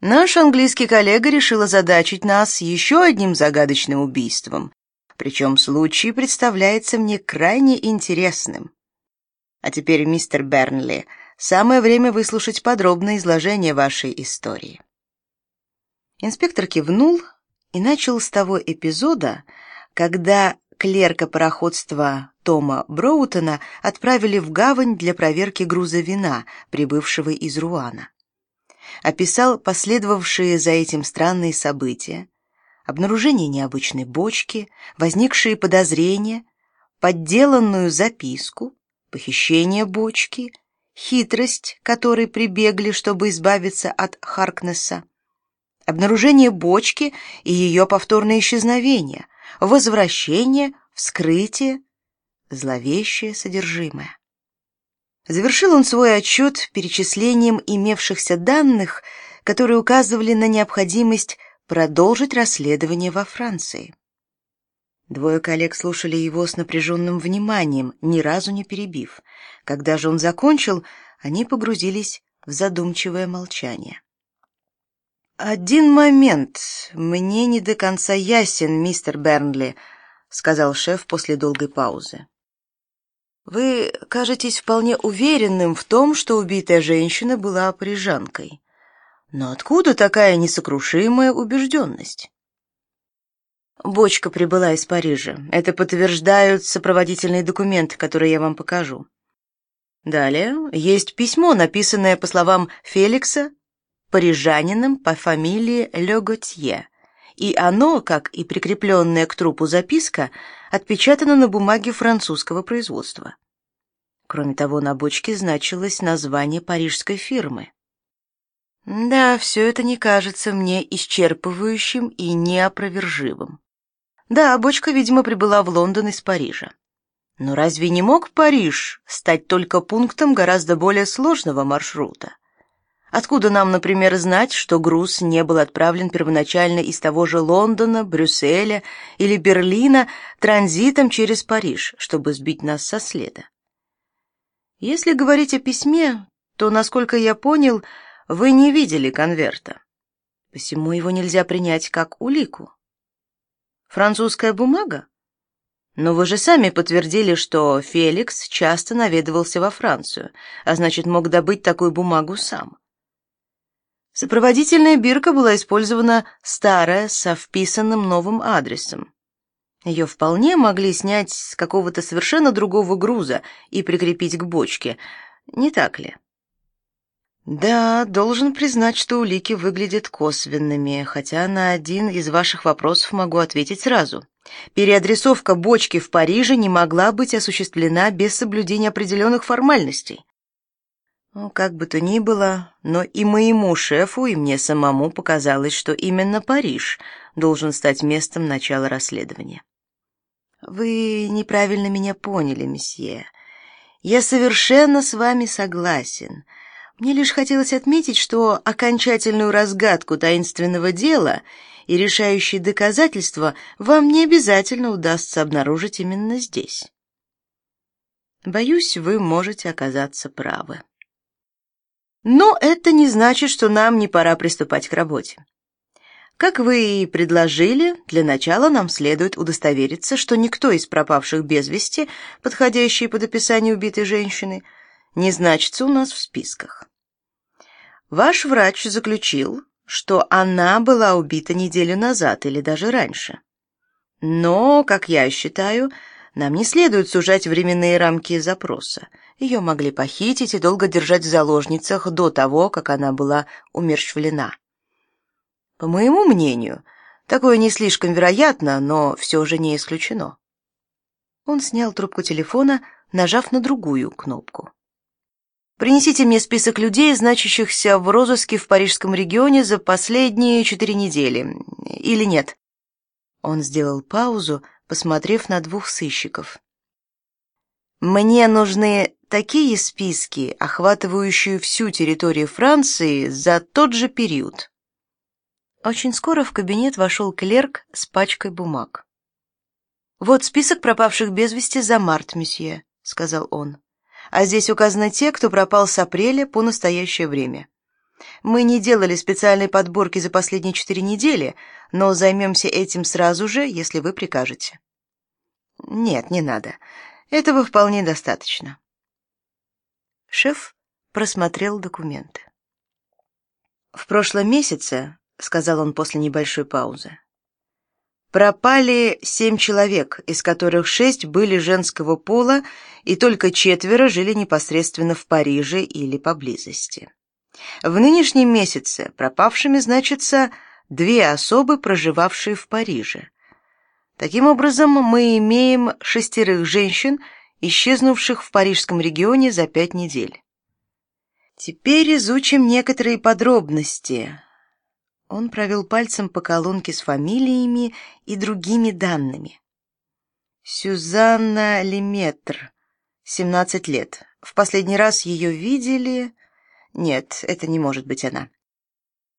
Наш английский коллега решил озадачить нас еще одним загадочным убийством, причем случай представляется мне крайне интересным. А теперь, мистер Бернли, самое время выслушать подробное изложение вашей истории. Инспектор кивнул и начал с того эпизода, когда клерка пароходства Тома Броутона отправили в гавань для проверки груза вина, прибывшего из Руана. Описал последовавшие за этим странные события, обнаружение необычной бочки, возникшие подозрения, подделанную записку, похищение бочки, хитрость, которой прибегли, чтобы избавиться от Харкнесса, обнаружение бочки и ее повторное исчезновение, возвращение, вскрытие, зловещее содержимое. Завершил он свой отчет перечислением имевшихся данных, которые указывали на необходимость продолжить расследование во Франции. Двое коллег слушали его с напряженным вниманием, ни разу не перебив. Когда же он закончил, они погрузились в задумчивое молчание. «Один момент. Мне не до конца ясен, мистер Бернли», — сказал шеф после долгой паузы. «Вы кажетесь вполне уверенным в том, что убитая женщина была парижанкой. Но откуда такая несокрушимая убежденность?» Бочка прибыла из Парижа. Это подтверждают сопроводительные документы, которые я вам покажу. Далее есть письмо, написанное, по словам Феликса, парижанином по фамилии Леготье, и оно, как и прикрепленная к трупу записка, отпечатано на бумаге французского производства. Кроме того, на бочке значилось название парижской фирмы. Да, все это не кажется мне исчерпывающим и неопровержимым. Да, бочка, видимо, прибыла в Лондон из Парижа. Но разве не мог Париж стать только пунктом гораздо более сложного маршрута? Откуда нам, например, знать, что груз не был отправлен первоначально из того же Лондона, Брюсселя или Берлина транзитом через Париж, чтобы сбить нас со следа? Если говорить о письме, то, насколько я понял, вы не видели конверта. Посему его нельзя принять как улику. Французская бумага? Но вы же сами подтвердили, что Феликс часто наведывался во Францию, а значит, мог добыть такую бумагу сам. Сопроводительная бирка была использована старая, со вписанным новым адресом. Ее вполне могли снять с какого-то совершенно другого груза и прикрепить к бочке, не так ли? Да, должен признать, что улики выглядят косвенными, хотя на один из ваших вопросов могу ответить сразу. Переадресовка бочки в Париже не могла быть осуществлена без соблюдения определенных формальностей. Ну, как бы то ни было, но и моему шефу, и мне самому показалось, что именно Париж должен стать местом начала расследования. Вы неправильно меня поняли, месье. Я совершенно с вами согласен. Мне лишь хотелось отметить, что окончательную разгадку таинственного дела и решающие доказательства вам не обязательно удастся обнаружить именно здесь. Боюсь, вы можете оказаться правы. Но это не значит, что нам не пора приступать к работе. Как вы и предложили, для начала нам следует удостовериться, что никто из пропавших без вести, подходящий под описание убитой женщины, не значится у нас в списках. Ваш врач заключил, что она была убита неделю назад или даже раньше. Но, как я считаю, нам не следует сужать временные рамки запроса. Ее могли похитить и долго держать в заложницах до того, как она была умерщвлена. По моему мнению, такое не слишком вероятно, но все же не исключено. Он снял трубку телефона, нажав на другую кнопку. Принесите мне список людей, значащихся в розыске в парижском регионе за последние четыре недели. Или нет? Он сделал паузу, посмотрев на двух сыщиков. Мне нужны такие списки, охватывающие всю территорию Франции за тот же период. Очень скоро в кабинет вошел клерк с пачкой бумаг. Вот список пропавших без вести за март, месье, сказал он. А здесь указаны те, кто пропал с апреля по настоящее время. Мы не делали специальной подборки за последние четыре недели, но займемся этим сразу же, если вы прикажете. Нет, не надо. Этого вполне достаточно. Шеф просмотрел документы. В прошлом месяце, сказал он после небольшой паузы, пропали семь человек, из которых шесть были женского пола, и только четверо жили непосредственно в Париже или поблизости. В нынешнем месяце пропавшими значатся две особы, проживавшие в Париже. Таким образом, мы имеем шестерых женщин, исчезнувших в парижском регионе за пять недель. Теперь изучим некоторые подробности. Он провел пальцем по колонке с фамилиями и другими данными. Сюзанна Леметр, 17 лет. В последний раз ее видели нет, это не может быть она.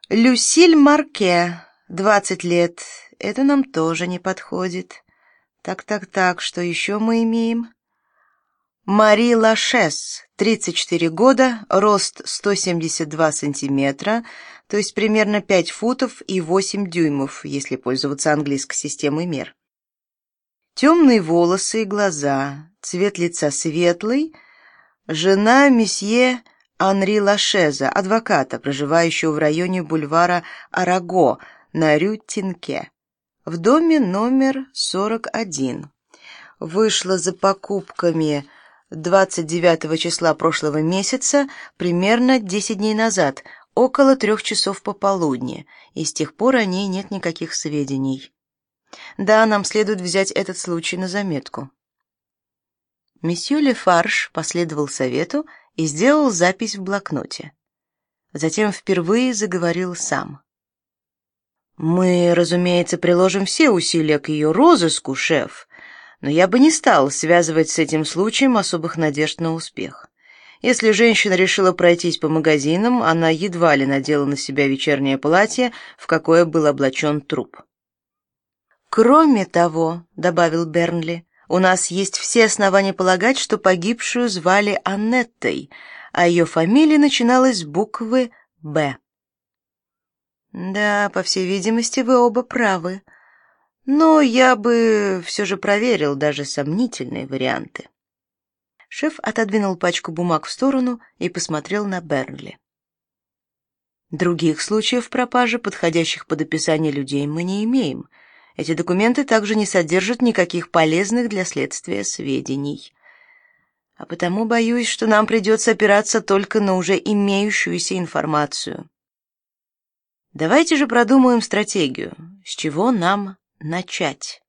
Люсиль Марке, 20 лет. Это нам тоже не подходит. Так-так-так, что еще мы имеем? Мари Лашес, 34 года, рост 172 сантиметра, то есть примерно 5 футов и 8 дюймов, если пользоваться английской системой мер. Темные волосы и глаза, цвет лица светлый, жена месье Анри Лашеза, адвоката, проживающего в районе бульвара Араго на Рю-Тинке, в доме номер 41. Вышла за покупками 29 числа прошлого месяца, примерно 10 дней назад, около трех часов пополудни, и с тех пор о ней нет никаких сведений. Да, нам следует взять этот случай на заметку. Месье Лефарж последовал совету и сделал запись в блокноте. Затем впервые заговорил сам. «Мы, разумеется, приложим все усилия к ее розыску, шеф, но я бы не стал связывать с этим случаем особых надежд на успех. Если женщина решила пройтись по магазинам, она едва ли надела на себя вечернее платье, в какое был облачен труп». «Кроме того», — добавил Бернли, у нас есть все основания полагать, что погибшую звали Аннеттой, а ее фамилия начиналась с буквы «Б». Да, по всей видимости, вы оба правы. Но я бы все же проверил даже сомнительные варианты. Шеф отодвинул пачку бумаг в сторону и посмотрел на Бернли. Других случаев пропажи, подходящих под описание людей, мы не имеем — эти документы также не содержат никаких полезных для следствия сведений. А потому боюсь, что нам придется опираться только на уже имеющуюся информацию. Давайте же продумаем стратегию, с чего нам начать.